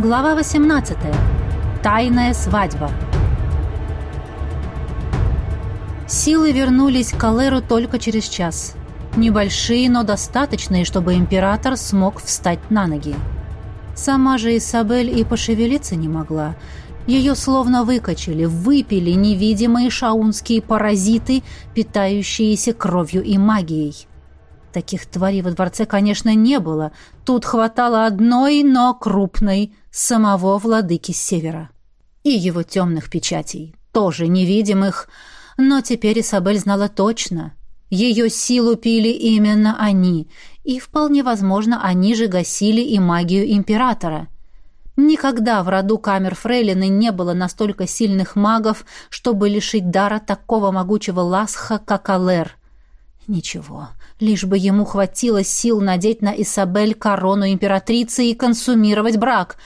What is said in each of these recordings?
Глава 18. Тайная свадьба. Силы вернулись к Алеру только через час. Небольшие, но достаточные, чтобы император смог встать на ноги. Сама же Исабель и пошевелиться не могла. Ее словно выкачали, выпили невидимые шаунские паразиты, питающиеся кровью и магией. Таких тварей во дворце, конечно, не было. Тут хватало одной, но крупной, самого владыки Севера. И его темных печатей, тоже невидимых, но теперь Исабель знала точно. Ее силу пили именно они, и вполне возможно, они же гасили и магию императора. Никогда в роду камер Фрейлины не было настолько сильных магов, чтобы лишить дара такого могучего ласха, как Алер. Ничего, лишь бы ему хватило сил надеть на Исабель корону императрицы и консумировать брак,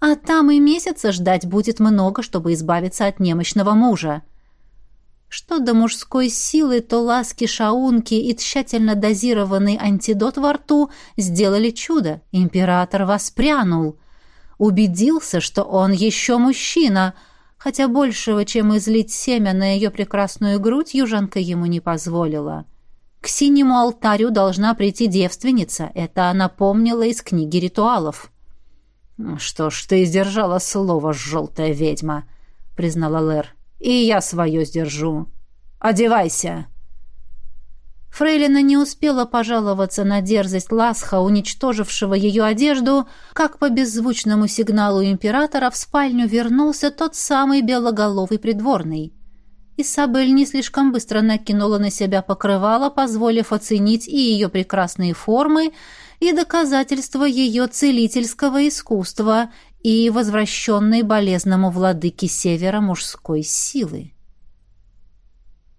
а там и месяца ждать будет много, чтобы избавиться от немощного мужа. Что до мужской силы, то ласки шаунки и тщательно дозированный антидот во рту сделали чудо. Император воспрянул. Убедился, что он еще мужчина, хотя большего, чем излить семя на ее прекрасную грудь, южанка ему не позволила. — к синему алтарю должна прийти девственница. Это она помнила из книги ритуалов. «Что ж, ты сдержала слово, желтая ведьма», — признала Лэр. «И я свое сдержу. Одевайся». Фрейлина не успела пожаловаться на дерзость Ласха, уничтожившего ее одежду, как по беззвучному сигналу императора в спальню вернулся тот самый белоголовый придворный. Исабель не слишком быстро накинула на себя покрывало, позволив оценить и ее прекрасные формы, и доказательства ее целительского искусства, и возвращенной болезному владыке севера мужской силы.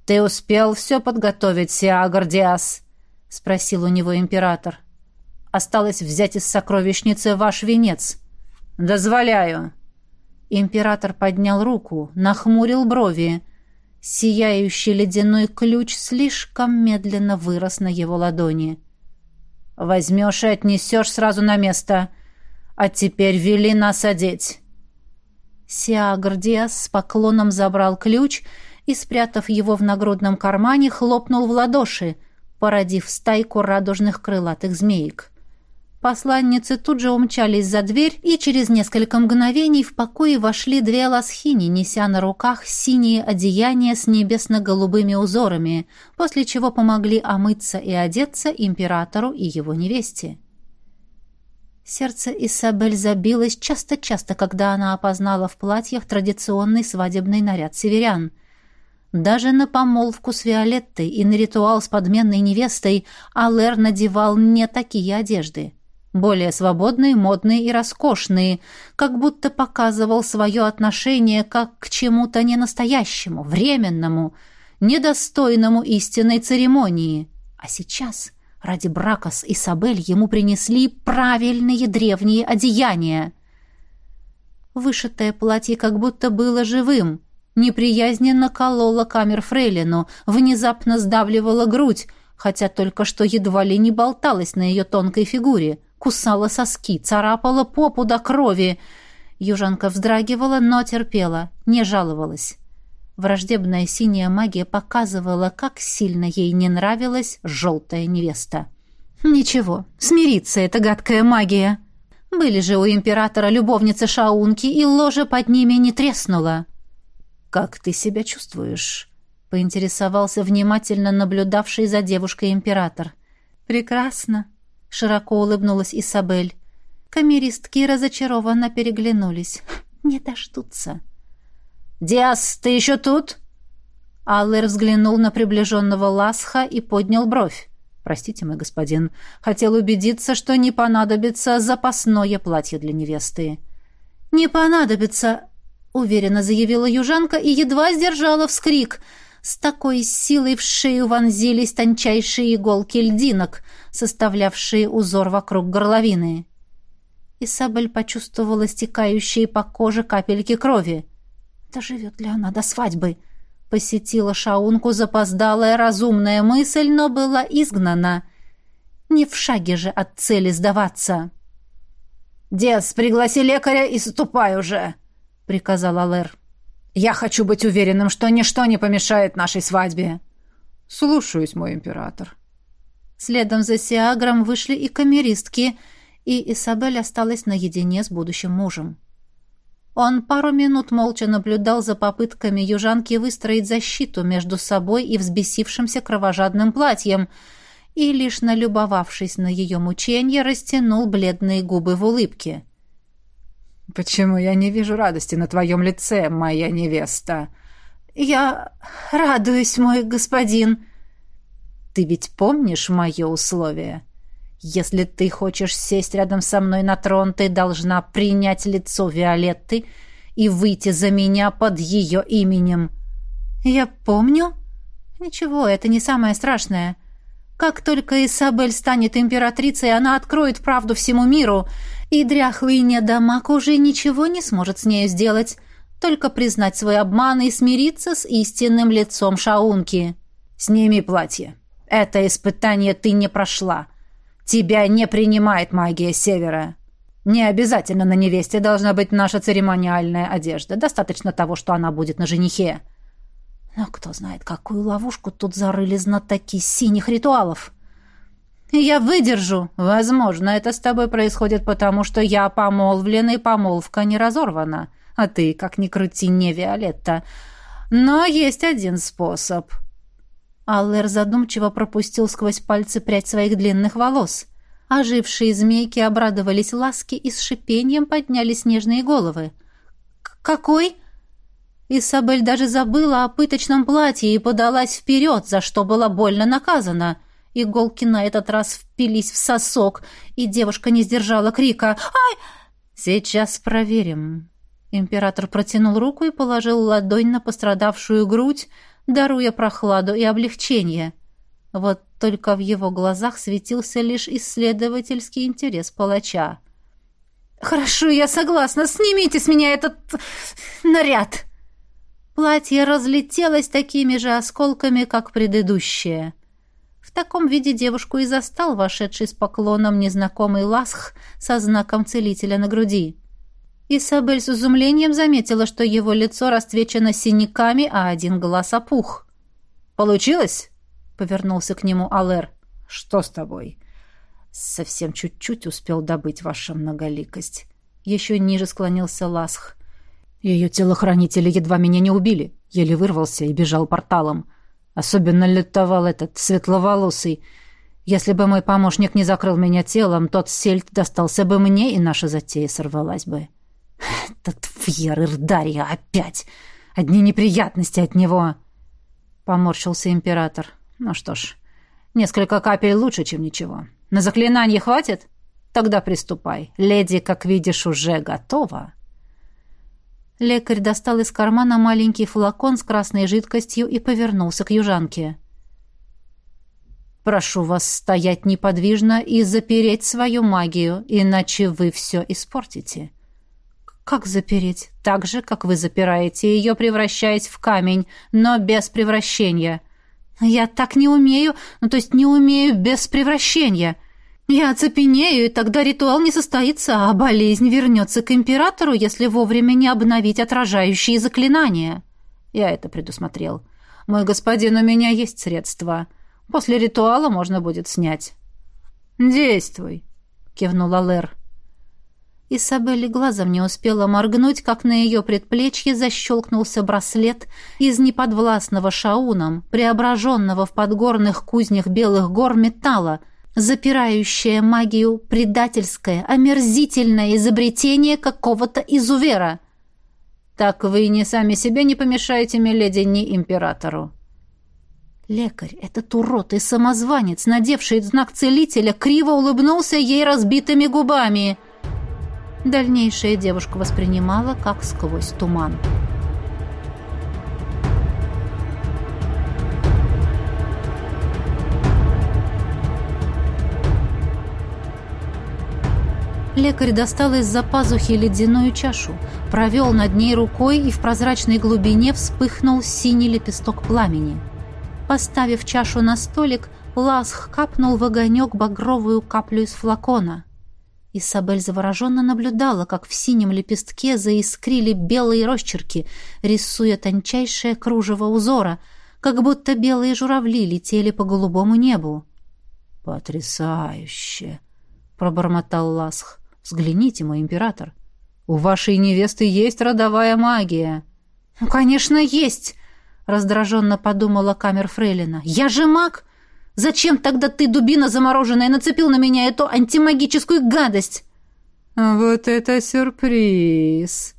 «Ты успел все подготовить, Сиагар Диас?» — спросил у него император. «Осталось взять из сокровищницы ваш венец». «Дозволяю». Император поднял руку, нахмурил брови, Сияющий ледяной ключ слишком медленно вырос на его ладони. «Возьмешь и отнесешь сразу на место. А теперь вели нас одеть». Сиагр Диас с поклоном забрал ключ и, спрятав его в нагрудном кармане, хлопнул в ладоши, породив стайку радужных крылатых змеек. Посланницы тут же умчались за дверь, и через несколько мгновений в покое вошли две ласхини, неся на руках синие одеяния с небесно-голубыми узорами, после чего помогли омыться и одеться императору и его невесте. Сердце Исабель забилось часто-часто, когда она опознала в платьях традиционный свадебный наряд северян. Даже на помолвку с Виолеттой и на ритуал с подменной невестой Алэр надевал не такие одежды — более свободные, модные и роскошные, как будто показывал свое отношение как к чему-то ненастоящему, временному, недостойному истинной церемонии. А сейчас ради брака с Исабель ему принесли правильные древние одеяния. Вышитое платье как будто было живым, неприязненно кололо камер фрейлину, внезапно сдавливало грудь, хотя только что едва ли не болталась на ее тонкой фигуре — кусала соски, царапала попу до крови. Южанка вздрагивала, но терпела, не жаловалась. Враждебная синяя магия показывала, как сильно ей не нравилась желтая невеста. «Ничего, смириться эта гадкая магия!» Были же у императора любовницы шаунки, и ложа под ними не треснула. «Как ты себя чувствуешь?» — поинтересовался внимательно наблюдавший за девушкой император. «Прекрасно», Широко улыбнулась Исабель. Камеристки разочарованно переглянулись. Не дождутся. «Диас, ты еще тут?» Аллер взглянул на приближенного Ласха и поднял бровь. «Простите, мой господин, хотел убедиться, что не понадобится запасное платье для невесты». «Не понадобится», — уверенно заявила южанка и едва сдержала вскрик — с такой силой в шею вонзились тончайшие иголки льдинок, составлявшие узор вокруг горловины. Исабель почувствовала стекающие по коже капельки крови. «Доживет ли она до свадьбы?» Посетила шаунку запоздалая разумная мысль, но была изгнана. Не в шаге же от цели сдаваться. «Дес, пригласи лекаря и ступай уже!» — приказал Алэр. «Я хочу быть уверенным, что ничто не помешает нашей свадьбе!» «Слушаюсь, мой император!» Следом за Сиагром вышли и камеристки, и Исабель осталась наедине с будущим мужем. Он пару минут молча наблюдал за попытками южанки выстроить защиту между собой и взбесившимся кровожадным платьем — и, лишь налюбовавшись на ее мучение, растянул бледные губы в улыбке. «Почему я не вижу радости на твоем лице, моя невеста?» «Я радуюсь, мой господин». «Ты ведь помнишь мое условие? Если ты хочешь сесть рядом со мной на трон, ты должна принять лицо Виолетты и выйти за меня под ее именем». «Я помню?» «Ничего, это не самое страшное». Как только Исабель станет императрицей, она откроет правду всему миру, и дряхлый недомак уже ничего не сможет с нею сделать, только признать свой обман и смириться с истинным лицом Шаунки. «Сними платье. Это испытание ты не прошла. Тебя не принимает магия Севера. Не обязательно на невесте должна быть наша церемониальная одежда. Достаточно того, что она будет на женихе». Но кто знает, какую ловушку тут зарыли знатоки синих ритуалов. Я выдержу. Возможно, это с тобой происходит потому, что я помолвлен и помолвка не разорвана. А ты, как ни крути, не Виолетта. Но есть один способ. Аллер задумчиво пропустил сквозь пальцы прядь своих длинных волос. Ожившие змейки обрадовались ласке и с шипением подняли снежные головы. «Какой?» Исабель даже забыла о пыточном платье и подалась вперед, за что была больно наказана. Иголки на этот раз впились в сосок, и девушка не сдержала крика «Ай!» «Сейчас проверим». Император протянул руку и положил ладонь на пострадавшую грудь, даруя прохладу и облегчение. Вот только в его глазах светился лишь исследовательский интерес палача. «Хорошо, я согласна. Снимите с меня этот наряд!» Платье разлетелось такими же осколками, как предыдущее. Таком виде девушку и застал вошедший с поклоном незнакомый ласх со знаком целителя на груди. Исабель с изумлением заметила, что его лицо расцвечено синяками, а один глаз опух. «Получилось?» — повернулся к нему Алэр. «Что с тобой?» «Совсем чуть-чуть успел добыть ваша многоликость». Еще ниже склонился Ласх. Ее телохранители едва меня не убили. Еле вырвался и бежал порталом. Особенно лютовал этот светловолосый. Если бы мой помощник не закрыл меня телом, тот сельдь достался бы мне, и наша затея сорвалась бы. Этот Фьер Ирдария опять! Одни неприятности от него!» Поморщился император. «Ну что ж, несколько капель лучше, чем ничего. На заклинание хватит? Тогда приступай. Леди, как видишь, уже готова». Лекарь достал из кармана маленький флакон с красной жидкостью и повернулся к южанке. «Прошу вас стоять неподвижно и запереть свою магию, иначе вы все испортите». «Как запереть? Так же, как вы запираете ее, превращаясь в камень, но без превращения». «Я так не умею, ну то есть не умею без превращения». Я оцепенею, и тогда ритуал не состоится, а болезнь вернется к императору, если вовремя не обновить отражающие заклинания. Я это предусмотрел. Мой господин, у меня есть средства. После ритуала можно будет снять. Действуй, кивнула Лэр. Исабелли глазом не успела моргнуть, как на ее предплечье защелкнулся браслет из неподвластного шауном, преображенного в подгорных кузнях белых гор металла, запирающее магию предательское, омерзительное изобретение какого-то изувера. Так вы ни сами себе не помешаете, миледи, ни императору. Лекарь, этот урод и самозванец, надевший знак целителя, криво улыбнулся ей разбитыми губами. Дальнейшее девушка воспринимала как сквозь туман. Лекарь достал из-за пазухи ледяную чашу, провел над ней рукой, и в прозрачной глубине вспыхнул синий лепесток пламени. Поставив чашу на столик, Ласх капнул в огонек багровую каплю из флакона. Исабель завороженно наблюдала, как в синем лепестке заискрили белые росчерки, рисуя тончайшее кружево узора, как будто белые журавли летели по голубому небу. «Потрясающе!» — пробормотал Ласх. «Взгляните, мой император. У вашей невесты есть родовая магия». «Ну, конечно, есть!» — раздраженно подумала камер Фрейлина. «Я же маг! Зачем тогда ты, дубина замороженная, нацепил на меня эту антимагическую гадость?» «Вот это сюрприз!»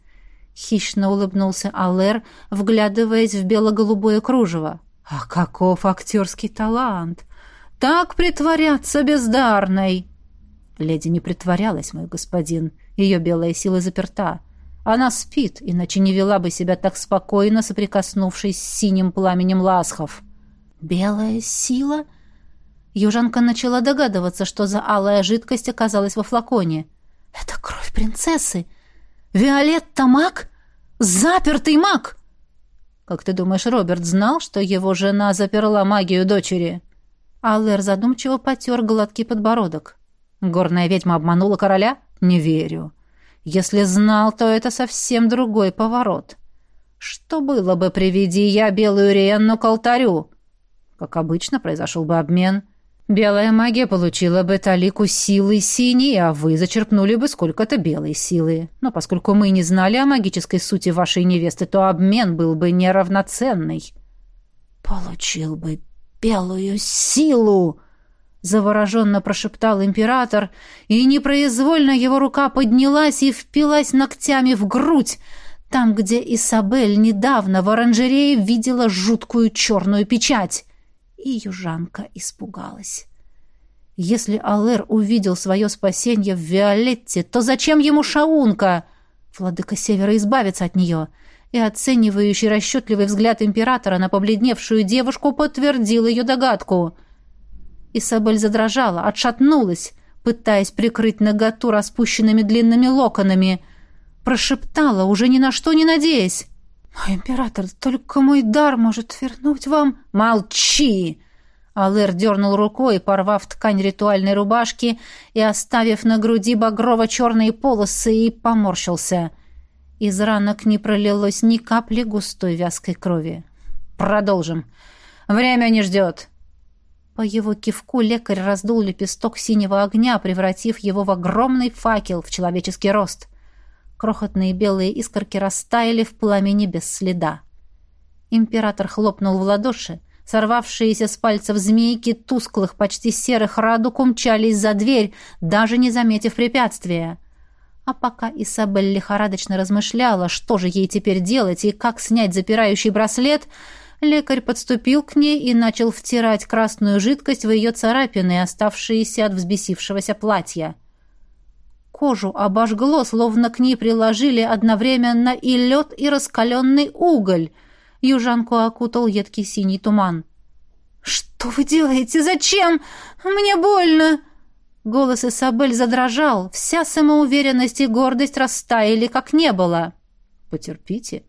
Хищно улыбнулся Алэр, вглядываясь в бело-голубое кружево. «А каков актерский талант! Так притворяться бездарной!» Леди не притворялась, мой господин. Ее белая сила заперта. Она спит, иначе не вела бы себя так спокойно, соприкоснувшись с синим пламенем ласхов. «Белая сила?» Южанка начала догадываться, что за алая жидкость оказалась во флаконе. «Это кровь принцессы! Виолетта маг? Запертый маг!» «Как ты думаешь, Роберт знал, что его жена заперла магию дочери?» Аллер задумчиво потер гладкий подбородок. «Горная ведьма обманула короля? Не верю. Если знал, то это совсем другой поворот. Что было бы, приведи я белую Риенну к алтарю?» Как обычно, произошел бы обмен. Белая магия получила бы талику силы синей, а вы зачерпнули бы сколько-то белой силы. Но поскольку мы не знали о магической сути вашей невесты, то обмен был бы неравноценный. Получил бы белую силу, завороженно прошептал император, и непроизвольно его рука поднялась и впилась ногтями в грудь, там, где Исабель недавно в оранжерее видела жуткую черную печать и южанка испугалась. Если Алэр увидел свое спасение в Виолетте, то зачем ему шаунка? Владыка Севера избавится от нее. И оценивающий расчетливый взгляд императора на побледневшую девушку подтвердил ее догадку. Исабель задрожала, отшатнулась, пытаясь прикрыть наготу распущенными длинными локонами. Прошептала, уже ни на что не надеясь. «Мой император, только мой дар может вернуть вам...» «Молчи!» Алэр дернул рукой, порвав ткань ритуальной рубашки и оставив на груди багрово-черные полосы, и поморщился. Из ранок не пролилось ни капли густой вязкой крови. «Продолжим. Время не ждет». По его кивку лекарь раздул лепесток синего огня, превратив его в огромный факел в человеческий рост. Крохотные белые искорки растаяли в пламени без следа. Император хлопнул в ладоши. Сорвавшиеся с пальцев змейки тусклых, почти серых радуг умчались за дверь, даже не заметив препятствия. А пока Исабель лихорадочно размышляла, что же ей теперь делать и как снять запирающий браслет, лекарь подступил к ней и начал втирать красную жидкость в ее царапины, оставшиеся от взбесившегося платья. Кожу обожгло, словно к ней приложили одновременно и лед, и раскаленный уголь. Южанку окутал едкий синий туман. «Что вы делаете? Зачем? Мне больно!» Голос Исабель задрожал. Вся самоуверенность и гордость растаяли, как не было. «Потерпите.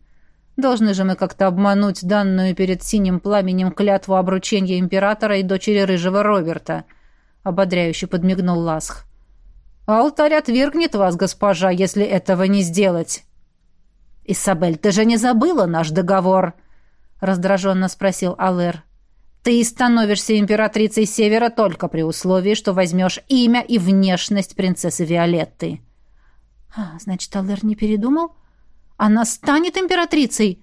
Должны же мы как-то обмануть данную перед синим пламенем клятву обручения императора и дочери рыжего Роберта», — ободряюще подмигнул Ласх. Алтарь отвергнет вас, госпожа, если этого не сделать. Исабель, ты же не забыла наш договор? раздраженно спросил Алэр. Ты становишься императрицей Севера только при условии, что возьмешь имя и внешность принцессы Виолетты. А, значит, Алэр не передумал? Она станет императрицей.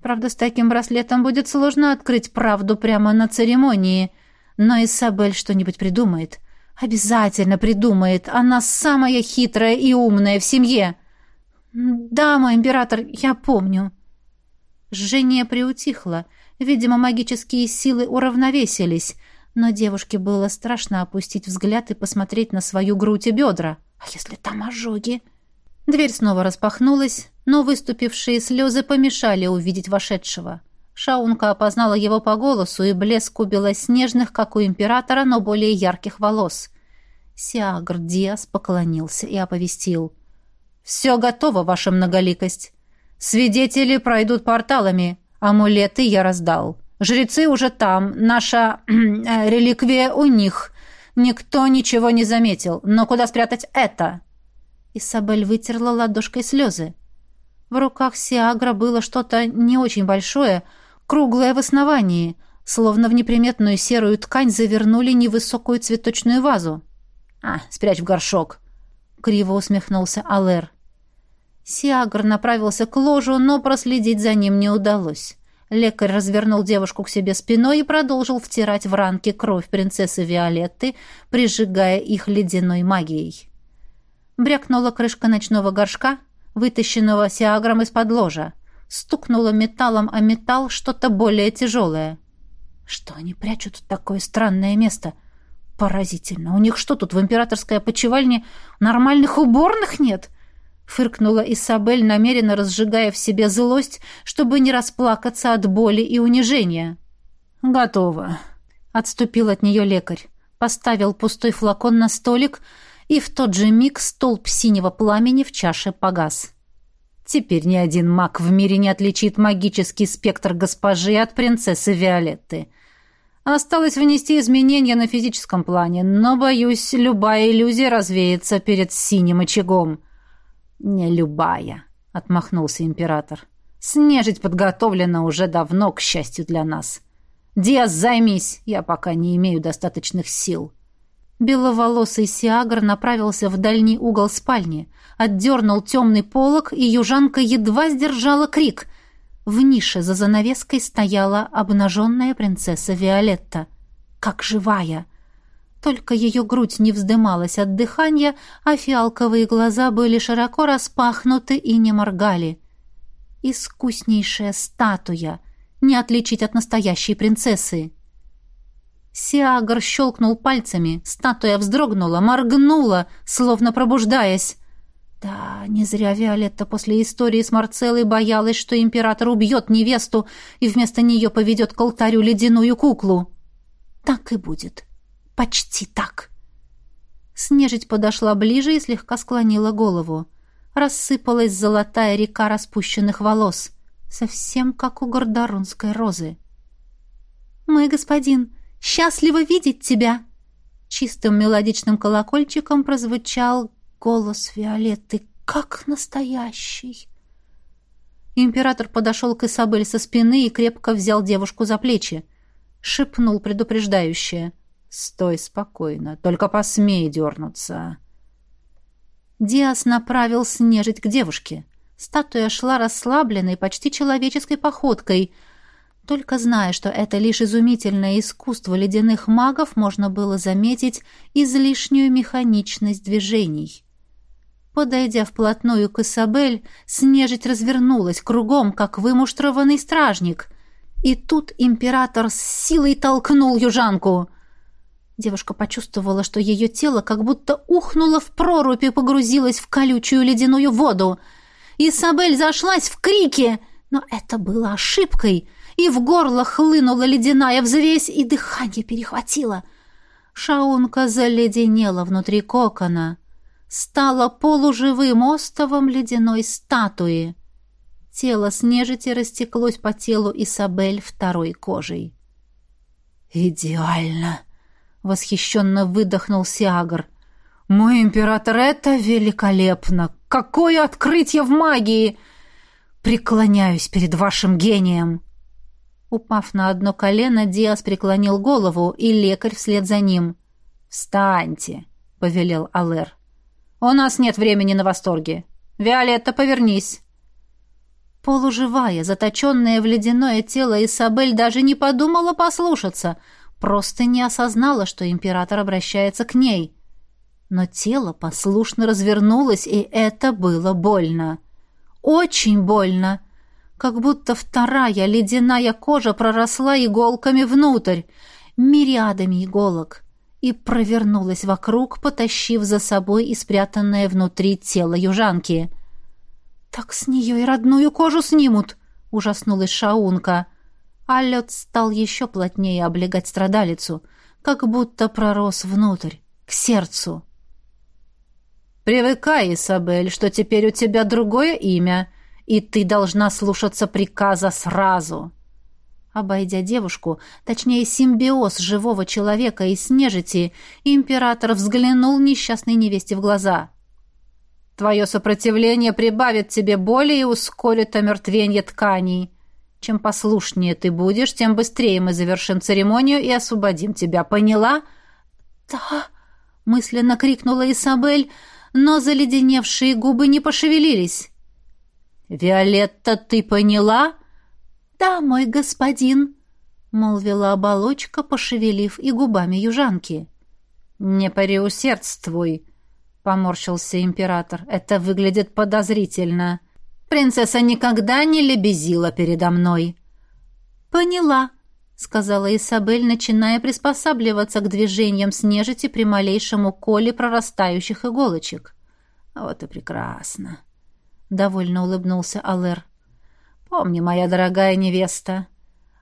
Правда, с таким браслетом будет сложно открыть правду прямо на церемонии, но Исабель что-нибудь придумает. Обязательно придумает. Она самая хитрая и умная в семье. Да, мой император, я помню. Жжение приутихло. Видимо, магические силы уравновесились. Но девушке было страшно опустить взгляд и посмотреть на свою грудь и бедра. А если там ожоги? Дверь снова распахнулась, но выступившие слезы помешали увидеть вошедшего. Шаунка опознала его по голосу и блеску белоснежных, как у императора, но более ярких волос. Сиагр Диас поклонился и оповестил. «Все готово, ваша многоликость. Свидетели пройдут порталами. Амулеты я раздал. Жрецы уже там. Наша э, реликвия у них. Никто ничего не заметил. Но куда спрятать это?» Исабель вытерла ладошкой слезы. В руках Сиагра было что-то не очень большое, круглое в основании, словно в неприметную серую ткань завернули невысокую цветочную вазу. «А, спрячь в горшок!» — криво усмехнулся Алэр. Сиагр направился к ложу, но проследить за ним не удалось. Лекарь развернул девушку к себе спиной и продолжил втирать в ранки кровь принцессы Виолетты, прижигая их ледяной магией. Брякнула крышка ночного горшка, вытащенного Сиагром из-под ложа. Стукнула металлом о металл что-то более тяжелое. Что они прячут в такое странное место? Поразительно. У них что тут в императорской опочивальне нормальных уборных нет? Фыркнула Исабель, намеренно разжигая в себе злость, чтобы не расплакаться от боли и унижения. «Готово», — отступил от нее лекарь. Поставил пустой флакон на столик, и в тот же миг столб синего пламени в чаше погас. Теперь ни один маг в мире не отличит магический спектр госпожи от принцессы Виолетты. Осталось внести изменения на физическом плане, но, боюсь, любая иллюзия развеется перед синим очагом. «Не любая», — отмахнулся император. «Снежить подготовлена уже давно, к счастью для нас. Диас, займись, я пока не имею достаточных сил». Беловолосый Сиагр направился в дальний угол спальни, отдернул темный полог, и южанка едва сдержала крик. В нише за занавеской стояла обнаженная принцесса Виолетта. Как живая! Только ее грудь не вздымалась от дыхания, а фиалковые глаза были широко распахнуты и не моргали. Искуснейшая статуя, не отличить от настоящей принцессы. Сиагр щелкнул пальцами, статуя вздрогнула, моргнула, словно пробуждаясь. Да, не зря Виолетта после истории с Марцеллой боялась, что император убьет невесту и вместо нее поведет к алтарю ледяную куклу. Так и будет. Почти так. Снежить подошла ближе и слегка склонила голову. Рассыпалась золотая река распущенных волос, совсем как у гордорунской розы. «Мой господин, счастливо видеть тебя!» Чистым мелодичным колокольчиком прозвучал голос Виолетты, как настоящий. Император подошел к Исабель со спины и крепко взял девушку за плечи. Шепнул предупреждающее — «Стой спокойно, только посмей дернуться». Диас направил снежить к девушке. Статуя шла расслабленной, почти человеческой походкой. Только зная, что это лишь изумительное искусство ледяных магов, можно было заметить излишнюю механичность движений. Подойдя вплотную к Исабель, снежить развернулась кругом, как вымуштрованный стражник. И тут император с силой толкнул южанку — Девушка почувствовала, что ее тело как будто ухнуло в прорубь и погрузилось в колючую ледяную воду. Isabel зашлась в крике, но это было ошибкой, и в горло хлынула ледяная взвесь, и дыхание перехватило. Шаунка заледенела внутри кокона, стала полуживым остовом ледяной статуи. Тело снежити растеклось по телу Исабель второй кожей. «Идеально!» Восхищенно выдохнул Сиагр. «Мой император, это великолепно! Какое открытие в магии! Преклоняюсь перед вашим гением!» Упав на одно колено, Диас преклонил голову, и лекарь вслед за ним. «Встаньте!» — повелел Алэр. «У нас нет времени на восторге. Виолетта, повернись!» Полуживая, заточенная в ледяное тело, Исабель даже не подумала послушаться — просто не осознала, что император обращается к ней. Но тело послушно развернулось, и это было больно. Очень больно. Как будто вторая ледяная кожа проросла иголками внутрь, мириадами иголок, и провернулась вокруг, потащив за собой и спрятанное внутри тело южанки. «Так с нее и родную кожу снимут!» — ужаснулась Шаунка а лед стал еще плотнее облегать страдалицу, как будто пророс внутрь, к сердцу. «Привыкай, Исабель, что теперь у тебя другое имя, и ты должна слушаться приказа сразу». Обойдя девушку, точнее симбиоз живого человека и снежити, император взглянул несчастной невесте в глаза. «Твое сопротивление прибавит тебе боли и ускорит омертвение тканей. Чем послушнее ты будешь, тем быстрее мы завершим церемонию и освободим тебя. Поняла?» «Да!» — мысленно крикнула Исабель, но заледеневшие губы не пошевелились. «Виолетта, ты поняла?» «Да, мой господин», — молвила оболочка, пошевелив и губами южанки. «Не преусердствуй», — поморщился император. «Это выглядит подозрительно. Принцесса никогда не лебезила передо мной». «Поняла», — сказала Исабель, начиная приспосабливаться к движениям снежити при малейшем уколе прорастающих иголочек. «Вот и прекрасно», — довольно улыбнулся Алэр. Помни, моя дорогая невеста,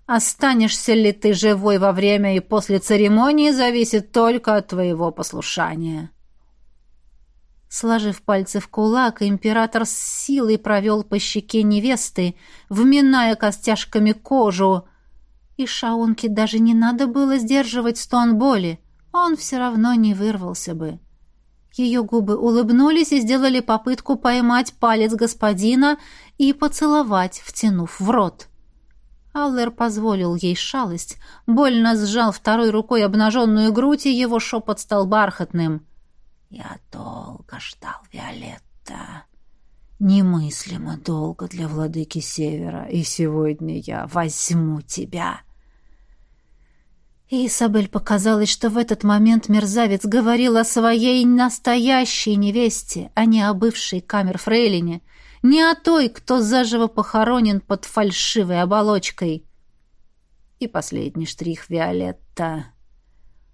останешься ли ты живой во время и после церемонии зависит только от твоего послушания. Сложив пальцы в кулак, император с силой провел по щеке невесты, вминая костяшками кожу. И Шаунке даже не надо было сдерживать стон боли, он все равно не вырвался бы. Ее губы улыбнулись и сделали попытку поймать палец господина и поцеловать, втянув в рот. Аллер позволил ей шалость, больно сжал второй рукой обнаженную грудь, и его шепот стал бархатным. «Я долго ждал Виолетта. Немыслимо долго для владыки Севера, и сегодня я возьму тебя». И Исабель показалось, что в этот момент мерзавец говорил о своей настоящей невесте, а не о бывшей камер-фрейлине, не о той, кто заживо похоронен под фальшивой оболочкой. И последний штрих Виолетта.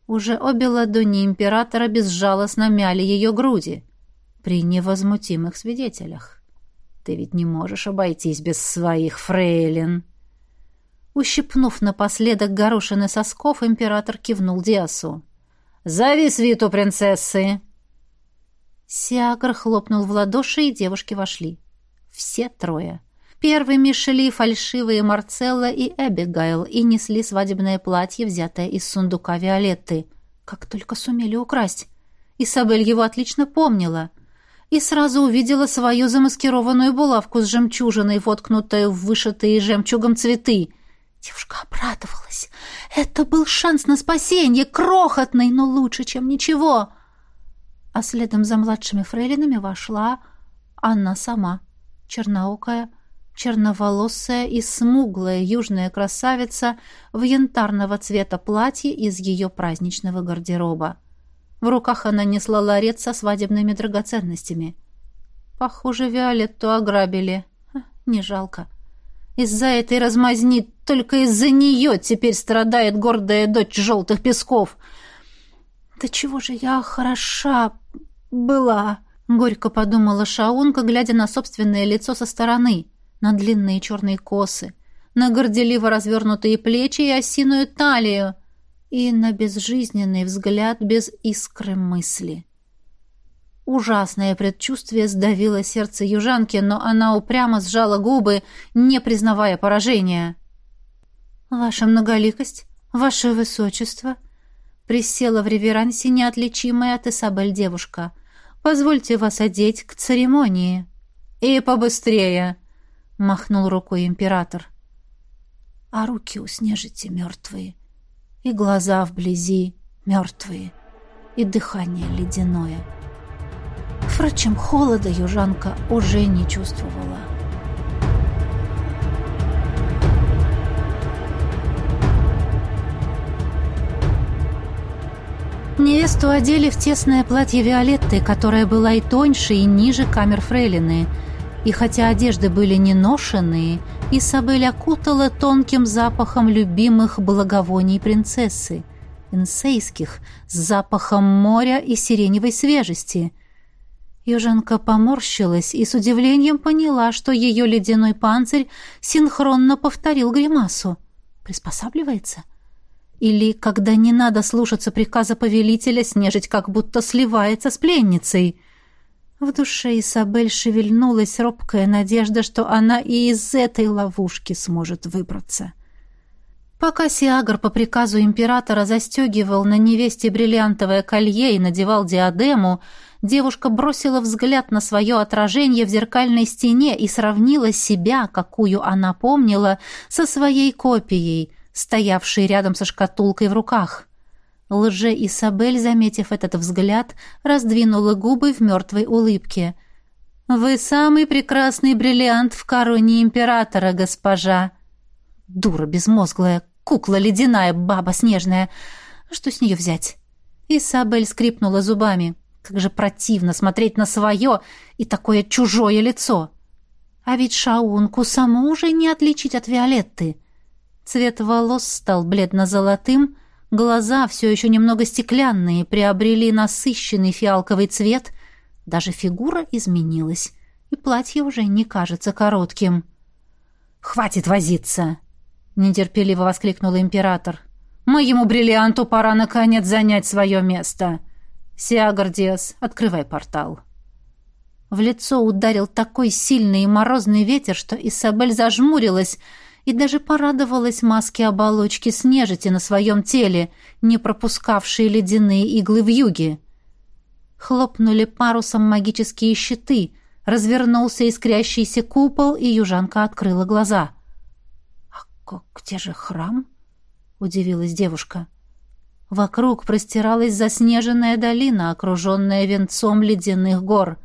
Уже обе ладони императора безжалостно мяли ее груди при невозмутимых свидетелях. Ты ведь не можешь обойтись без своих фрейлин. Ущипнув напоследок горошины сосков, император кивнул Диасу. «Зови свиту принцессы!» Сиагр хлопнул в ладоши, и девушки вошли. Все трое. Первыми шли фальшивые Марцелла и Эбигайл и несли свадебное платье, взятое из сундука Виолетты. Как только сумели украсть. Исабель его отлично помнила. И сразу увидела свою замаскированную булавку с жемчужиной, воткнутую в вышитые жемчугом цветы — Девушка обрадовалась. Это был шанс на спасение, крохотный, но лучше, чем ничего. А следом за младшими фрейлинами вошла Анна сама, черноокая, черноволосая и смуглая южная красавица в янтарного цвета платье из ее праздничного гардероба. В руках она несла ларец со свадебными драгоценностями. Похоже, Виолетту ограбили. Не жалко. — из-за этой размазни, только из-за нее теперь страдает гордая дочь желтых песков. Да чего же я хороша была, горько подумала Шаунка, глядя на собственное лицо со стороны, на длинные черные косы, на горделиво развернутые плечи и осиную талию, и на безжизненный взгляд без искры мысли. Ужасное предчувствие сдавило сердце южанки, но она упрямо сжала губы, не признавая поражения. «Ваша многоликость, ваше высочество», — присела в реверансе неотличимая от Исабель девушка. «Позвольте вас одеть к церемонии». «И побыстрее», — махнул рукой император. «А руки у снежити мертвые, и глаза вблизи мертвые, и дыхание ледяное». Впрочем, холода южанка уже не чувствовала. Невесту одели в тесное платье Виолетты, которое было и тоньше, и ниже камер фрейлины. И хотя одежды были не ношенные, Исабель окутала тонким запахом любимых благовоний принцессы, инсейских, с запахом моря и сиреневой свежести – Южанка поморщилась и с удивлением поняла, что ее ледяной панцирь синхронно повторил гримасу. Приспосабливается? Или, когда не надо слушаться приказа повелителя, снежить как будто сливается с пленницей? В душе Исабель шевельнулась робкая надежда, что она и из этой ловушки сможет выбраться. Пока Сиагр по приказу императора застегивал на невесте бриллиантовое колье и надевал диадему, девушка бросила взгляд на свое отражение в зеркальной стене и сравнила себя, какую она помнила, со своей копией, стоявшей рядом со шкатулкой в руках. Лже Исабель, заметив этот взгляд, раздвинула губы в мертвой улыбке. «Вы самый прекрасный бриллиант в короне императора, госпожа!» «Дура безмозглая, кукла ледяная, баба снежная! Что с нее взять?» Исабель скрипнула зубами. Как же противно смотреть на свое и такое чужое лицо. А ведь шаунку саму уже не отличить от Виолетты. Цвет волос стал бледно-золотым, глаза, все еще немного стеклянные, приобрели насыщенный фиалковый цвет, даже фигура изменилась, и платье уже не кажется коротким. «Хватит возиться!» — нетерпеливо воскликнул император. «Моему бриллианту пора, наконец, занять свое место!» «Сиагардиас, открывай портал». В лицо ударил такой сильный и морозный ветер, что Исабель зажмурилась и даже порадовалась маске оболочки с на своем теле, не пропускавшей ледяные иглы в юге. Хлопнули парусом магические щиты, развернулся искрящийся купол, и южанка открыла глаза. «А где же храм?» — удивилась девушка. — Вокруг простиралась заснеженная долина, окруженная венцом ледяных гор.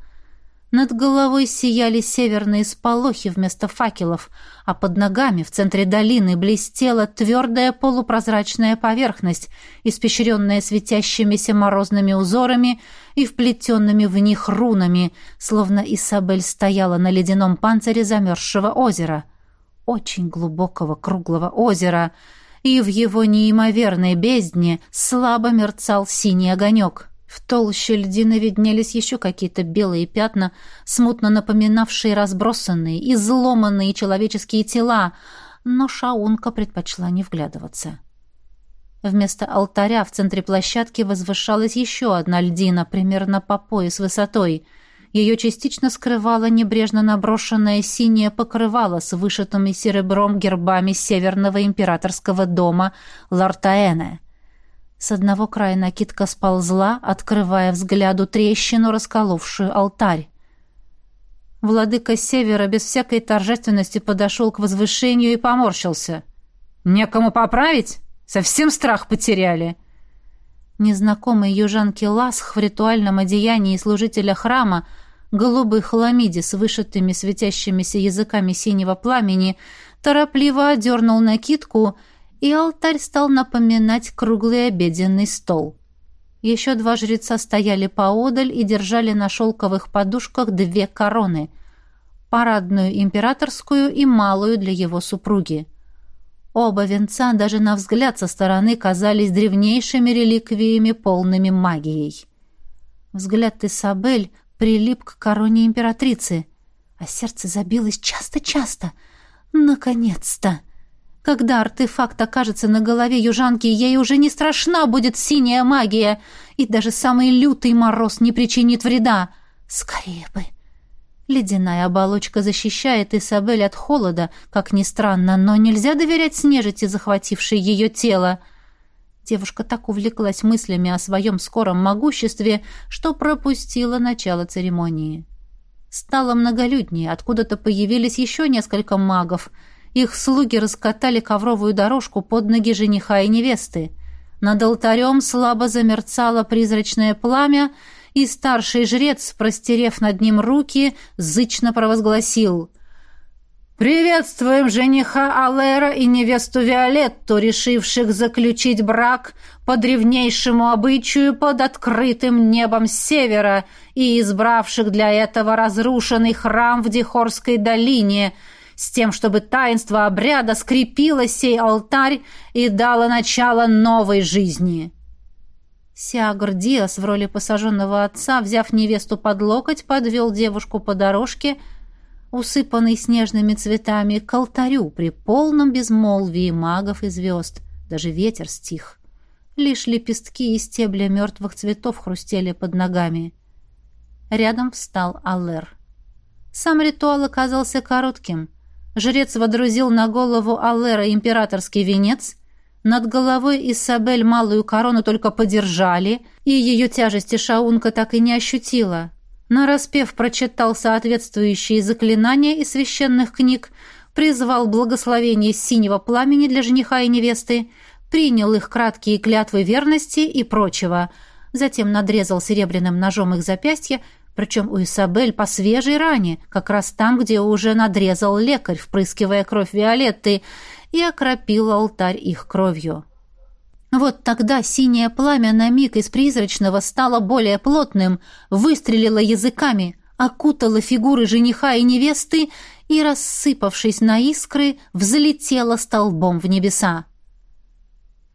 Над головой сияли северные сполохи вместо факелов, а под ногами в центре долины блестела твердая полупрозрачная поверхность, испещренная светящимися морозными узорами и вплетенными в них рунами, словно Исабель стояла на ледяном панцире замерзшего озера. Очень глубокого круглого озера — и в его неимоверной бездне слабо мерцал синий огонек. В толще льдины виднелись еще какие-то белые пятна, смутно напоминавшие разбросанные, изломанные человеческие тела, но Шаунка предпочла не вглядываться. Вместо алтаря в центре площадки возвышалась еще одна льдина, примерно по пояс высотой — ее частично скрывало небрежно наброшенное синее покрывало с вышитыми серебром гербами северного императорского дома Лартаэне. С одного края накидка сползла, открывая взгляду трещину, расколовшую алтарь. Владыка Севера без всякой торжественности подошел к возвышению и поморщился. «Некому поправить? Совсем страх потеряли!» Незнакомый южанке Ласх в ритуальном одеянии служителя храма голубой хламиде с вышитыми светящимися языками синего пламени, торопливо одернул накидку, и алтарь стал напоминать круглый обеденный стол. Еще два жреца стояли поодаль и держали на шелковых подушках две короны — парадную императорскую и малую для его супруги. Оба венца даже на взгляд со стороны казались древнейшими реликвиями, полными магией. Взгляд Исабель прилип к короне императрицы, а сердце забилось часто-часто. Наконец-то! Когда артефакт окажется на голове южанки, ей уже не страшна будет синяя магия, и даже самый лютый мороз не причинит вреда. Скорее бы! Ледяная оболочка защищает Исабель от холода, как ни странно, но нельзя доверять снежити, захватившей ее тело. — Девушка так увлеклась мыслями о своем скором могуществе, что пропустила начало церемонии. Стало многолюднее, откуда-то появились еще несколько магов. Их слуги раскатали ковровую дорожку под ноги жениха и невесты. Над алтарем слабо замерцало призрачное пламя, и старший жрец, простерев над ним руки, зычно провозгласил «Приветствуем жениха Алера и невесту Виолетту, решивших заключить брак по древнейшему обычаю под открытым небом севера и избравших для этого разрушенный храм в Дихорской долине, с тем, чтобы таинство обряда скрепило сей алтарь и дало начало новой жизни». Сиагр Диас в роли посаженного отца, взяв невесту под локоть, подвел девушку по дорожке – усыпанный снежными цветами, к алтарю при полном безмолвии магов и звезд. Даже ветер стих. Лишь лепестки и стебли мертвых цветов хрустели под ногами. Рядом встал Аллер. Сам ритуал оказался коротким. Жрец водрузил на голову Аллера императорский венец, Над головой Исабель малую корону только подержали, и ее тяжести шаунка так и не ощутила. Нараспев прочитал соответствующие заклинания из священных книг, призвал благословение синего пламени для жениха и невесты, принял их краткие клятвы верности и прочего, затем надрезал серебряным ножом их запястья, причем у Исабель по свежей ране, как раз там, где уже надрезал лекарь, впрыскивая кровь Виолетты, и окропил алтарь их кровью. Вот тогда синее пламя на миг из призрачного стало более плотным, выстрелило языками, окутало фигуры жениха и невесты и, рассыпавшись на искры, взлетело столбом в небеса.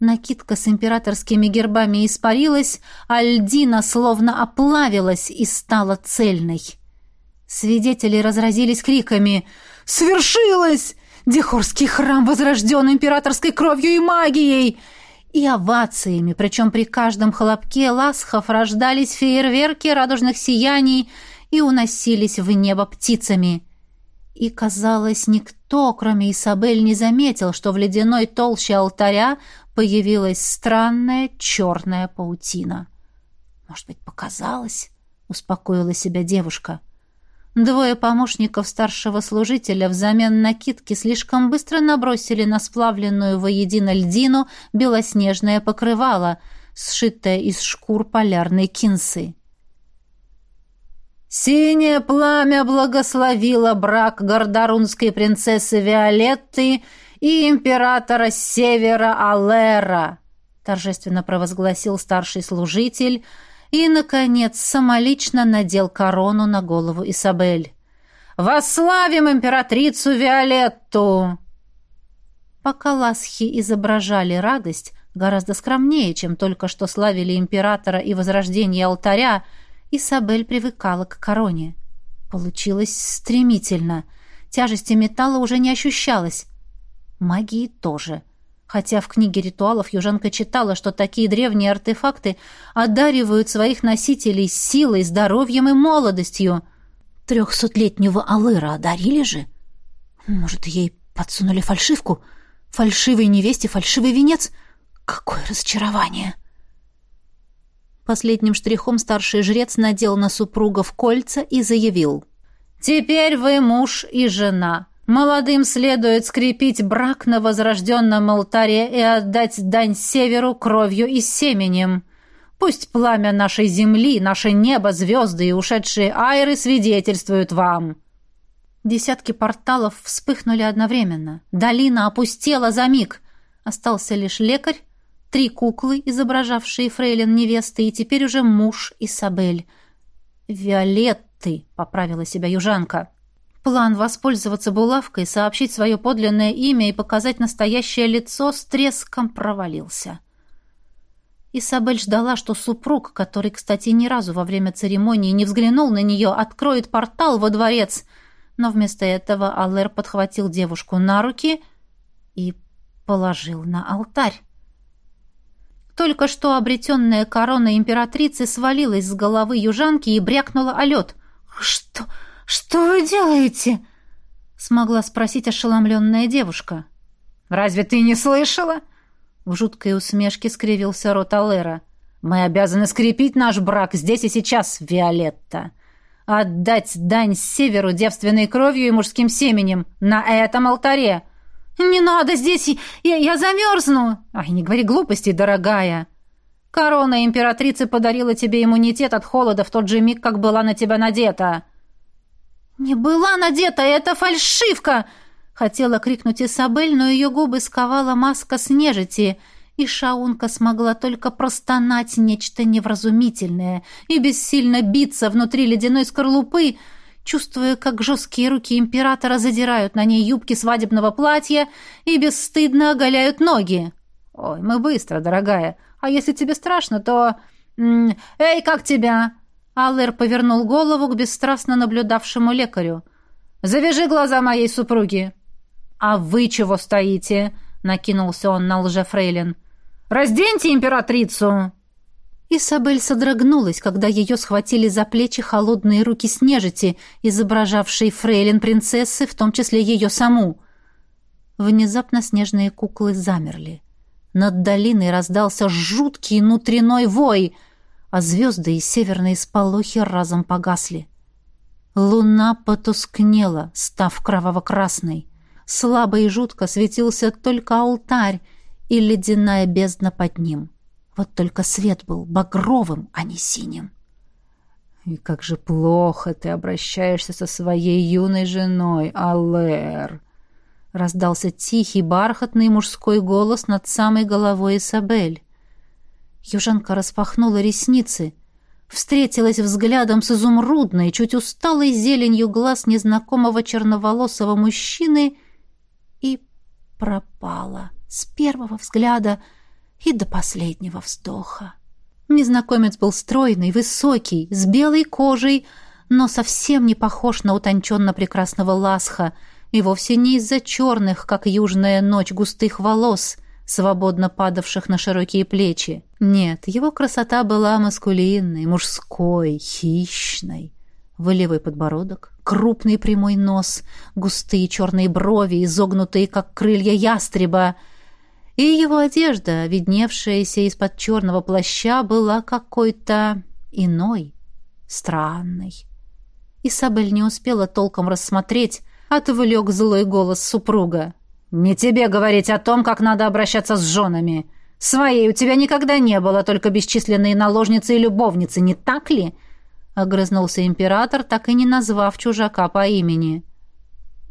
Накидка с императорскими гербами испарилась, а льдина словно оплавилась и стала цельной. Свидетели разразились криками «Свершилось! Дихорский храм возрожден императорской кровью и магией!» И овациями, причем при каждом хлопке ласхов рождались фейерверки радужных сияний и уносились в небо птицами. И, казалось, никто, кроме Исабель, не заметил, что в ледяной толще алтаря появилась странная черная паутина. «Может быть, показалось?» — успокоила себя девушка. Двое помощников старшего служителя взамен накидки слишком быстро набросили на сплавленную воедино льдину белоснежное покрывало, сшитое из шкур полярной кинсы. «Синее пламя благословило брак гордорунской принцессы Виолетты и императора Севера Алера», торжественно провозгласил старший служитель — и, наконец, самолично надел корону на голову Исабель. «Восславим императрицу Виолетту!» Пока ласхи изображали радость, гораздо скромнее, чем только что славили императора и возрождение алтаря, Исабель привыкала к короне. Получилось стремительно. Тяжести металла уже не ощущалось. Магии тоже хотя в книге ритуалов южанка читала, что такие древние артефакты одаривают своих носителей силой, здоровьем и молодостью. Трехсотлетнего Алыра одарили же? Может, ей подсунули фальшивку? Фальшивой невесте фальшивый венец? Какое разочарование! Последним штрихом старший жрец надел на супругов кольца и заявил. «Теперь вы муж и жена. Молодым следует скрепить брак на возрожденном алтаре и отдать дань северу кровью и семенем. Пусть пламя нашей земли, наше небо, звезды и ушедшие айры свидетельствуют вам». Десятки порталов вспыхнули одновременно. Долина опустела за миг. Остался лишь лекарь, три куклы, изображавшие фрейлин невесты, и теперь уже муж Исабель. «Виолетты», — поправила себя южанка. План воспользоваться булавкой, сообщить свое подлинное имя и показать настоящее лицо с треском провалился. Исабель ждала, что супруг, который, кстати, ни разу во время церемонии не взглянул на нее, откроет портал во дворец, но вместо этого Аллер подхватил девушку на руки и положил на алтарь. Только что обретенная корона императрицы свалилась с головы южанки и брякнула о лед. «Что? «Что вы делаете?» — смогла спросить ошеломленная девушка. «Разве ты не слышала?» В жуткой усмешке скривился рот Алера. «Мы обязаны скрепить наш брак здесь и сейчас, Виолетта. Отдать дань северу девственной кровью и мужским семенем на этом алтаре». «Не надо здесь, я, я замерзну!» «Ай, не говори глупостей, дорогая!» «Корона императрицы подарила тебе иммунитет от холода в тот же миг, как была на тебя надета!» «Не была надета, это фальшивка!» Хотела крикнуть Исабель, но ее губы сковала маска с нежити, и Шаунка смогла только простонать нечто невразумительное и бессильно биться внутри ледяной скорлупы, чувствуя, как жесткие руки императора задирают на ней юбки свадебного платья и бесстыдно оголяют ноги. «Ой, мы быстро, дорогая. А если тебе страшно, то...» «Эй, как тебя?» Аллер повернул голову к бесстрастно наблюдавшему лекарю. «Завяжи глаза моей супруги!» «А вы чего стоите?» — накинулся он на лжефрейлин. «Разденьте императрицу!» Исабель содрогнулась, когда ее схватили за плечи холодные руки снежити, изображавшие фрейлин принцессы, в том числе ее саму. Внезапно снежные куклы замерли. Над долиной раздался жуткий внутренной вой, а звезды и северные сполохи разом погасли. Луна потускнела, став кроваво-красной. Слабо и жутко светился только алтарь и ледяная бездна под ним. Вот только свет был багровым, а не синим. «И как же плохо ты обращаешься со своей юной женой, Алэр!» Раздался тихий, бархатный мужской голос над самой головой Исабель. Южанка распахнула ресницы, встретилась взглядом с изумрудной, чуть усталой зеленью глаз незнакомого черноволосого мужчины и пропала с первого взгляда и до последнего вздоха. Незнакомец был стройный, высокий, с белой кожей, но совсем не похож на утонченно прекрасного ласха, и вовсе не из-за черных, как южная ночь, густых волос, свободно падавших на широкие плечи. Нет, его красота была маскулинной, мужской, хищной. Волевой подбородок, крупный прямой нос, густые черные брови, изогнутые, как крылья ястреба. И его одежда, видневшаяся из-под черного плаща, была какой-то иной, странной. Исабель не успела толком рассмотреть, отвлек злой голос супруга. «Не тебе говорить о том, как надо обращаться с женами. Своей у тебя никогда не было, только бесчисленные наложницы и любовницы, не так ли?» Огрызнулся император, так и не назвав чужака по имени.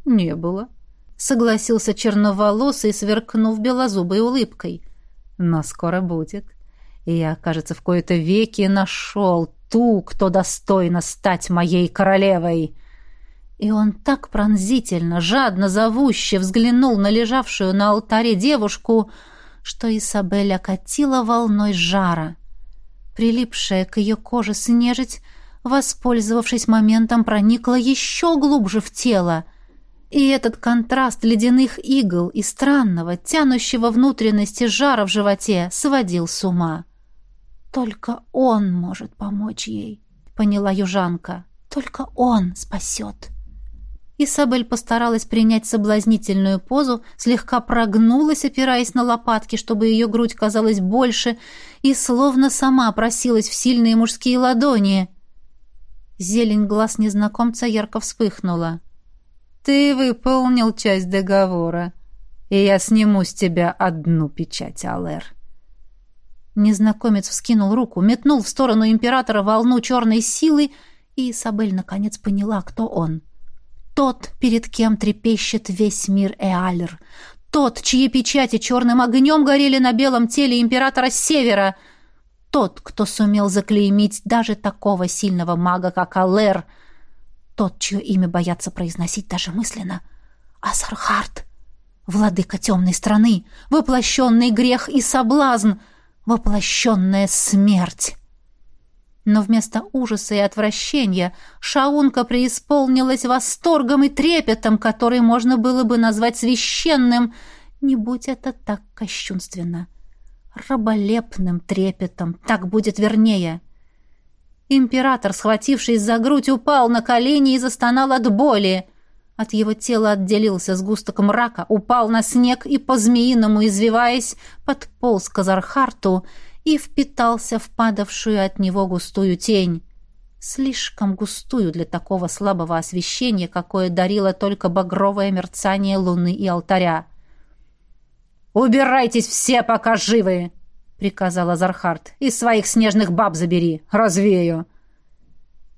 «Не было», — согласился черноволосый, сверкнув белозубой улыбкой. «Но скоро будет. И я, кажется, в кои-то веки нашел ту, кто достойна стать моей королевой». И он так пронзительно, жадно, зовуще взглянул на лежавшую на алтаре девушку, что Изабель окатила волной жара. Прилипшая к ее коже снежить, воспользовавшись моментом, проникла еще глубже в тело. И этот контраст ледяных игл и странного, тянущего внутренности жара в животе сводил с ума. «Только он может помочь ей», — поняла южанка. «Только он спасет». Исабель постаралась принять соблазнительную позу, слегка прогнулась, опираясь на лопатки, чтобы ее грудь казалась больше, и словно сама просилась в сильные мужские ладони. Зелень глаз незнакомца ярко вспыхнула. «Ты выполнил часть договора, и я сниму с тебя одну печать, Алэр». Незнакомец вскинул руку, метнул в сторону императора волну черной силы, и Исабель наконец поняла, кто он — тот, перед кем трепещет весь мир Эалер. Тот, чьи печати черным огнем горели на белом теле императора Севера. Тот, кто сумел заклеймить даже такого сильного мага, как Алэр. Тот, чье имя боятся произносить даже мысленно. Асархарт, владыка темной страны, воплощенный грех и соблазн, воплощенная смерть. Но вместо ужаса и отвращения Шаунка преисполнилась восторгом и трепетом, который можно было бы назвать священным, не будь это так кощунственно. Раболепным трепетом, так будет вернее. Император, схватившись за грудь, упал на колени и застонал от боли. От его тела отделился сгусток мрака, упал на снег и, по-змеиному извиваясь, подполз к Азархарту — и впитался в падавшую от него густую тень. Слишком густую для такого слабого освещения, какое дарило только багровое мерцание луны и алтаря. «Убирайтесь все, пока живы!» — приказал Азархард. «И своих снежных баб забери, развею!»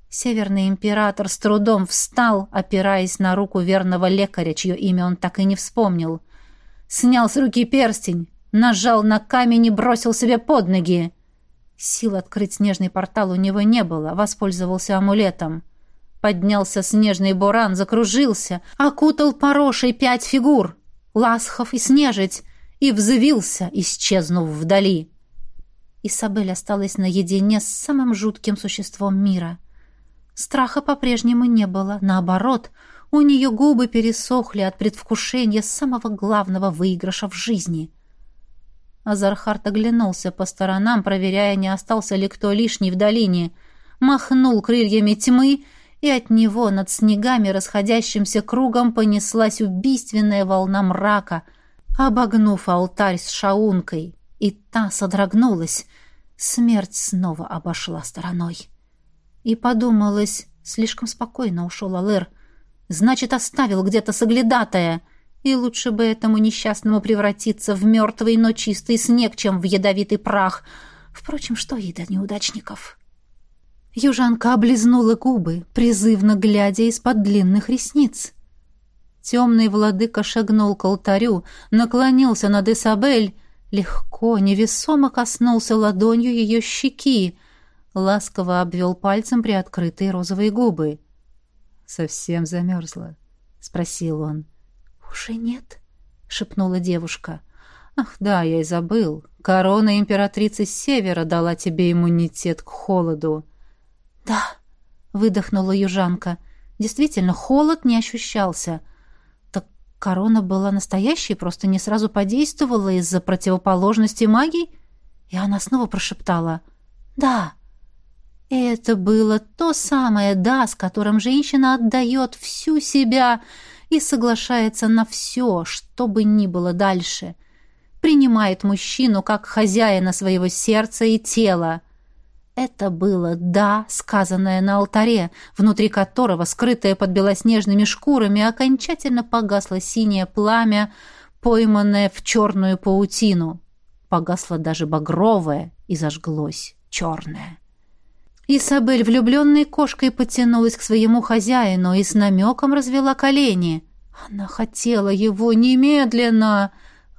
Северный император с трудом встал, опираясь на руку верного лекаря, чье имя он так и не вспомнил. Снял с руки перстень, Нажал на камень и бросил себе под ноги. Сил открыть снежный портал у него не было, воспользовался амулетом. Поднялся снежный буран, закружился, окутал порошей пять фигур, ласхов и снежить, и взвился, исчезнув вдали. Исабель осталась наедине с самым жутким существом мира. Страха по-прежнему не было, наоборот, у нее губы пересохли от предвкушения самого главного выигрыша в жизни — Азархарт оглянулся по сторонам, проверяя, не остался ли кто лишний в долине. Махнул крыльями тьмы, и от него над снегами, расходящимся кругом, понеслась убийственная волна мрака, обогнув алтарь с шаункой, и та содрогнулась. Смерть снова обошла стороной. И подумалось, слишком спокойно ушел Алэр. Значит, оставил где-то соглядатая. И лучше бы этому несчастному превратиться в мертвый, но чистый снег, чем в ядовитый прах. Впрочем, что ей до неудачников? Южанка облизнула губы, призывно глядя из-под длинных ресниц. Темный владыка шагнул к алтарю, наклонился над Исабель, легко, невесомо коснулся ладонью ее щеки, ласково обвел пальцем приоткрытые розовые губы. «Совсем замерзла?» — спросил он. «Уже нет», — шепнула девушка. «Ах, да, я и забыл. Корона императрицы Севера дала тебе иммунитет к холоду». «Да», — выдохнула южанка. Действительно, холод не ощущался. Так корона была настоящей, просто не сразу подействовала из-за противоположности магии? И она снова прошептала «Да». И это было то самое «да», с которым женщина отдает всю себя и соглашается на все, что бы ни было дальше. Принимает мужчину как хозяина своего сердца и тела. Это было «да», сказанное на алтаре, внутри которого, скрытое под белоснежными шкурами, окончательно погасло синее пламя, пойманное в черную паутину. Погасло даже багровое и зажглось черное. Исабель, влюбленной кошкой, потянулась к своему хозяину и с намеком развела колени. Она хотела его немедленно.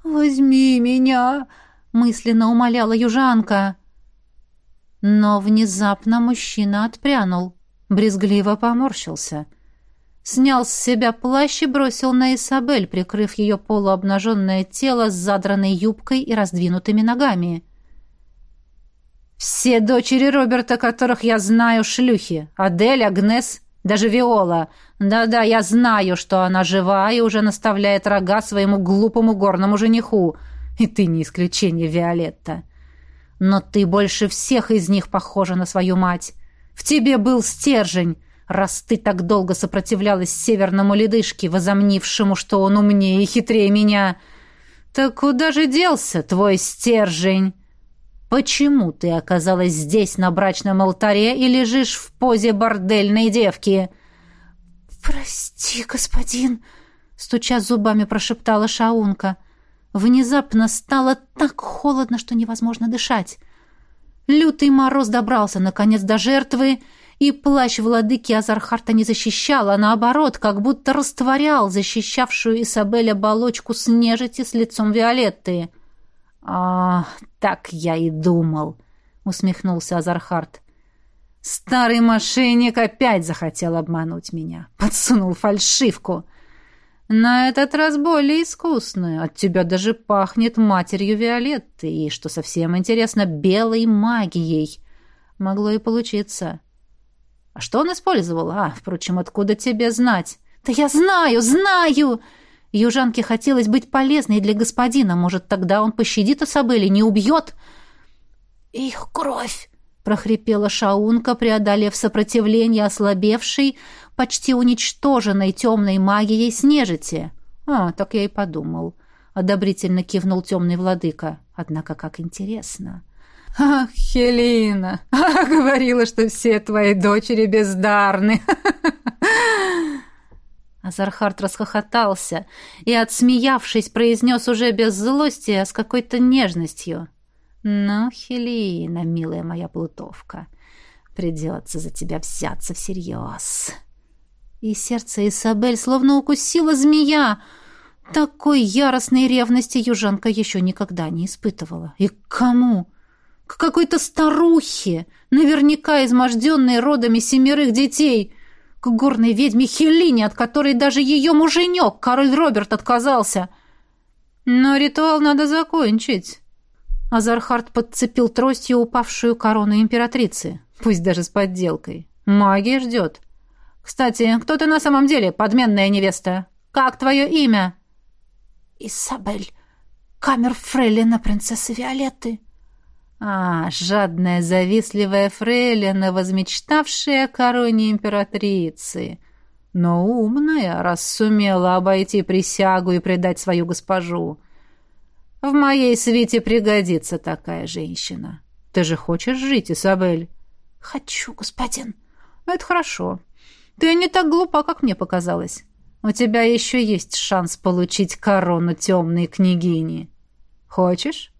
«Возьми меня!» — мысленно умоляла южанка. Но внезапно мужчина отпрянул, брезгливо поморщился. Снял с себя плащ и бросил на Исабель, прикрыв ее полуобнаженное тело с задранной юбкой и раздвинутыми ногами. «Все дочери Роберта, которых я знаю, шлюхи. Адель, Агнес, даже Виола. Да-да, я знаю, что она жива и уже наставляет рога своему глупому горному жениху. И ты не исключение, Виолетта. Но ты больше всех из них похожа на свою мать. В тебе был стержень, раз ты так долго сопротивлялась северному ледышке, возомнившему, что он умнее и хитрее меня. Так куда же делся твой стержень? Почему ты оказалась здесь на брачном алтаре и лежишь в позе бордельной девки? Прости, господин, стуча зубами, прошептала Шаунка. — Внезапно стало так холодно, что невозможно дышать. Лютый мороз добрался, наконец, до жертвы, и плащ владыки Азархарта не защищал, а наоборот, как будто растворял защищавшую Исабель оболочку с с лицом Виолетты. «А, так я и думал», — усмехнулся Азархарт. «Старый мошенник опять захотел обмануть меня. Подсунул фальшивку. На этот раз более искусную. От тебя даже пахнет матерью Виолетты и, что совсем интересно, белой магией. Могло и получиться. А что он использовал? А, впрочем, откуда тебе знать? Да я знаю, знаю! Южанке хотелось быть полезной для господина. Может, тогда он пощадит Асабели, не убьет? Их кровь! прохрипела Шаунка, преодолев сопротивление ослабевшей, почти уничтоженной темной магией снежити. «А, так я и подумал», — одобрительно кивнул темный владыка. «Однако как интересно». «Ах, Хелина! А, говорила, что все твои дочери бездарны!» Азархард расхохотался и, отсмеявшись, произнес уже без злости, а с какой-то нежностью. «Ну, Хелина, милая моя плутовка, придется за тебя взяться всерьез». И сердце Исабель словно укусила змея. Такой яростной ревности южанка еще никогда не испытывала. И к кому? К какой-то старухе, наверняка изможденной родами семерых детей. К горной ведьме Хелине, от которой даже ее муженек, король Роберт, отказался. Но ритуал надо закончить. Азархард подцепил тростью упавшую корону императрицы, пусть даже с подделкой. Магия ждет. — кстати, кто ты на самом деле, подменная невеста? Как твое имя?» «Исабель, камер фрейлина принцессы Виолетты». «А, жадная, завистливая фрейлина, возмечтавшая о короне императрицы, но умная, раз сумела обойти присягу и предать свою госпожу. В моей свите пригодится такая женщина. Ты же хочешь жить, Изабель?» «Хочу, господин». «Это хорошо. Ты не так глупа, как мне показалось. У тебя еще есть шанс получить корону темной княгини. Хочешь?»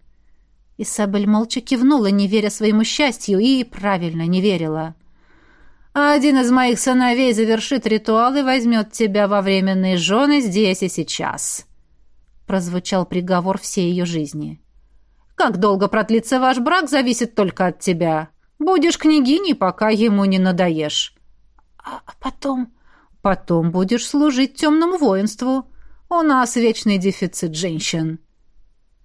Исабель молча кивнула, не веря своему счастью, и правильно не верила. «Один из моих сыновей завершит ритуал и возьмет тебя во временные жены здесь и сейчас», — прозвучал приговор всей ее жизни. «Как долго продлится ваш брак, зависит только от тебя. Будешь княгиней, пока ему не надоешь». «А потом...» «Потом будешь служить темному воинству. У нас вечный дефицит женщин».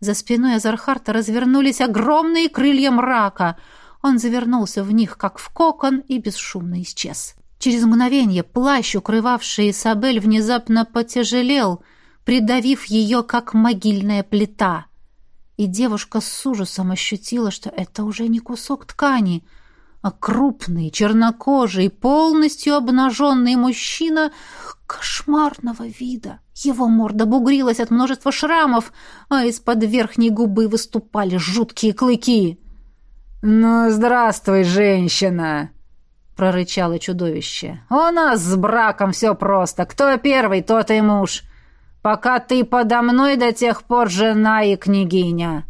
За спиной Азархарта развернулись огромные крылья мрака. Он завернулся в них, как в кокон, и бесшумно исчез. Через мгновение плащ, укрывавший Isabel, внезапно потяжелел, придавив ее, как могильная плита. И девушка с ужасом ощутила, что это уже не кусок ткани — а крупный, чернокожий, полностью обнаженный мужчина кошмарного вида. Его морда бугрилась от множества шрамов, а из-под верхней губы выступали жуткие клыки. «Ну, здравствуй, женщина!» — прорычало чудовище. «У нас с браком все просто. Кто первый, тот и муж. Пока ты подо мной, до тех пор жена и княгиня».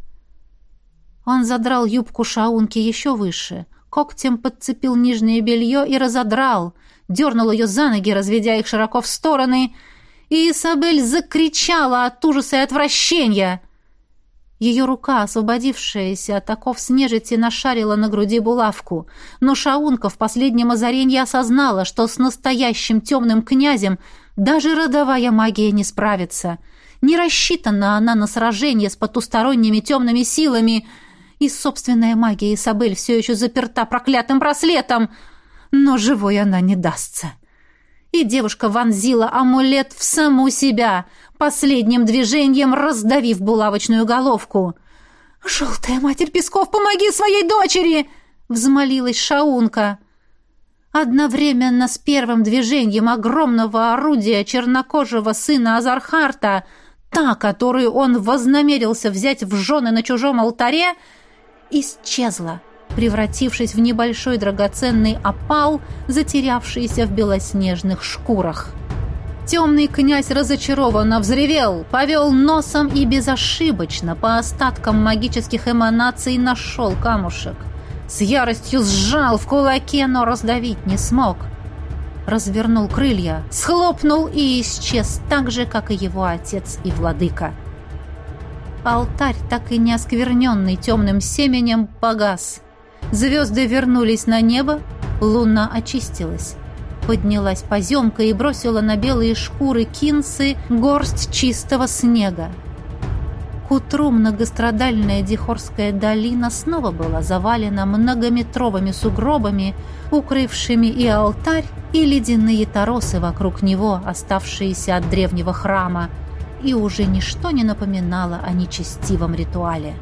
Он задрал юбку шаунки еще выше — когтем подцепил нижнее белье и разодрал, дернул ее за ноги, разведя их широко в стороны, и Изабель закричала от ужаса и отвращения. Ее рука, освободившаяся от оков с нежити, нашарила на груди булавку, но Шаунка в последнем озарении осознала, что с настоящим темным князем даже родовая магия не справится. Не рассчитана она на сражение с потусторонними темными силами — и собственная магия Исабель все еще заперта проклятым браслетом, но живой она не дастся. И девушка вонзила амулет в саму себя, последним движением раздавив булавочную головку. «Желтая матерь Песков, помоги своей дочери!» — взмолилась Шаунка. Одновременно с первым движением огромного орудия чернокожего сына Азархарта, та, которую он вознамерился взять в жены на чужом алтаре, — исчезла, превратившись в небольшой драгоценный опал, затерявшийся в белоснежных шкурах. Темный князь разочарованно взревел, повел носом и безошибочно по остаткам магических эманаций нашел камушек. С яростью сжал в кулаке, но раздавить не смог. Развернул крылья, схлопнул и исчез так же, как и его отец и владыка. Алтарь, так и не оскверненный темным семенем, погас. Звезды вернулись на небо, луна очистилась. Поднялась поземка и бросила на белые шкуры кинсы горсть чистого снега. К утру многострадальная Дихорская долина снова была завалена многометровыми сугробами, укрывшими и алтарь, и ледяные торосы вокруг него, оставшиеся от древнего храма – и уже ничто не напоминало о нечестивом ритуале.